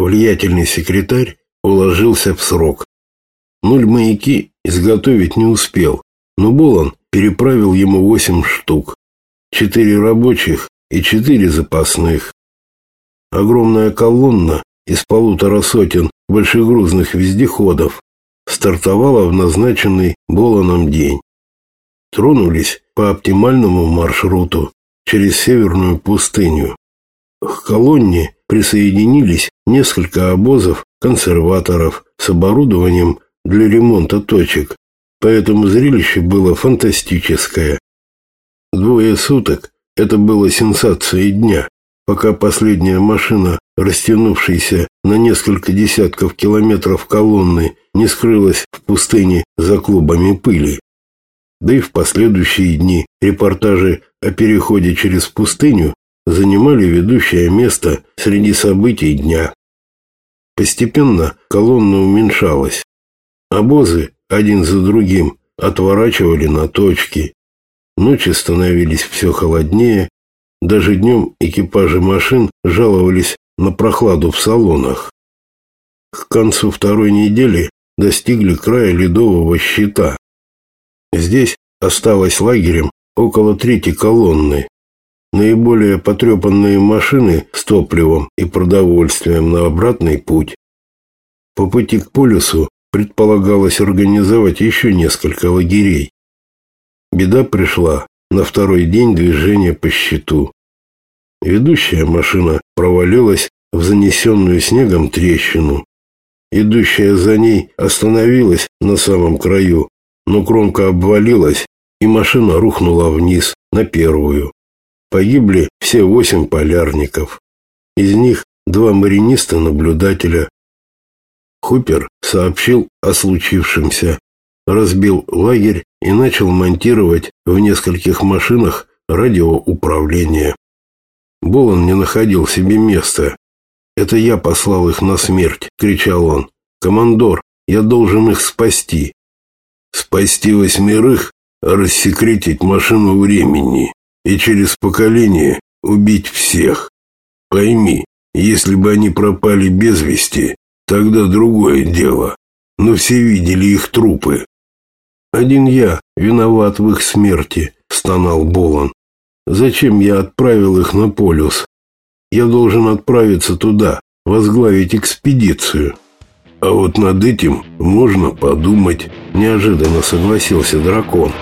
Влиятельный секретарь уложился в срок. Нуль маяки изготовить не успел, но Болон переправил ему восемь штук. Четыре рабочих и четыре запасных. Огромная колонна из полутора сотен большегрузных вездеходов стартовала в назначенный Болоном день. Тронулись по оптимальному маршруту через северную пустыню. К колонне присоединились несколько обозов консерваторов с оборудованием для ремонта точек, поэтому зрелище было фантастическое. Двое суток это было сенсацией дня, пока последняя машина, растянувшаяся на несколько десятков километров колонны, не скрылась в пустыне за клубами пыли. Да и в последующие дни репортажи о переходе через пустыню занимали ведущее место среди событий дня. Постепенно колонна уменьшалась. Обозы один за другим отворачивали на точки. Ночи становились все холоднее. Даже днем экипажи машин жаловались на прохладу в салонах. К концу второй недели достигли края ледового щита. Здесь осталось лагерем около трети колонны. Наиболее потрепанные машины с топливом и продовольствием на обратный путь. По пути к полюсу предполагалось организовать еще несколько лагерей. Беда пришла на второй день движения по щиту. Ведущая машина провалилась в занесенную снегом трещину. Идущая за ней остановилась на самом краю, но кромка обвалилась, и машина рухнула вниз на первую. Погибли все восемь полярников. Из них два мариниста-наблюдателя. Хупер сообщил о случившемся, разбил лагерь и начал монтировать в нескольких машинах радиоуправление. Болон не находил себе места. «Это я послал их на смерть!» — кричал он. «Командор, я должен их спасти!» «Спасти восьмерых, рассекретить машину времени и через поколение убить всех. Пойми, если бы они пропали без вести, тогда другое дело. Но все видели их трупы. Один я виноват в их смерти, стонал Болон. Зачем я отправил их на полюс? Я должен отправиться туда, возглавить экспедицию. А вот над этим можно подумать, неожиданно согласился дракон.